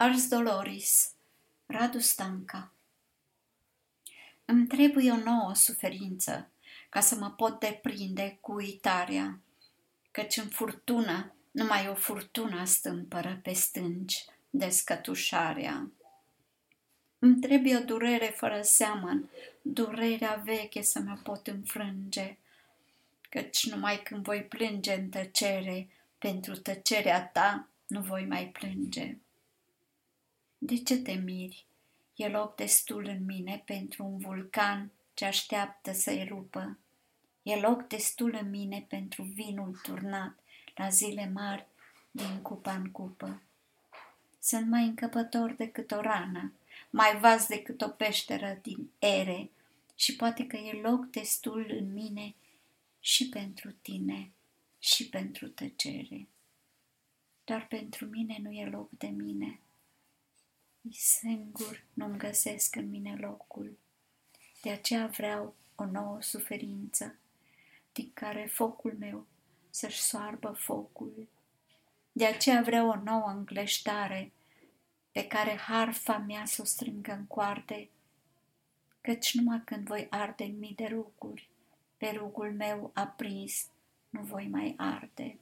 Ars Doloris, Radu Stanca Îmi trebuie o nouă suferință ca să mă pot deprinde cu uitarea, căci în furtună numai o furtună stâmpără pe stânci descătușarea. Îmi trebuie o durere fără seamăn, durerea veche să mă pot înfrânge, căci numai când voi plânge în tăcere, pentru tăcerea ta nu voi mai plânge. De ce te miri? E loc destul în mine pentru un vulcan ce așteaptă să-i rupă. E loc destul în mine pentru vinul turnat la zile mari din cupa în cupă. Sunt mai încăpător decât o rană, mai vas decât o peșteră din ere și poate că e loc destul în mine și pentru tine și pentru tăcere. Dar pentru mine nu e loc de mine singur nu-mi găsesc în mine locul. De aceea vreau o nouă suferință, din care focul meu să-și soarbă focul. De aceea vreau o nouă îngleștare, pe care harfa mea să o strângă în coarte, căci numai când voi arde în mii de ruguri, pe rugul meu aprins nu voi mai arde.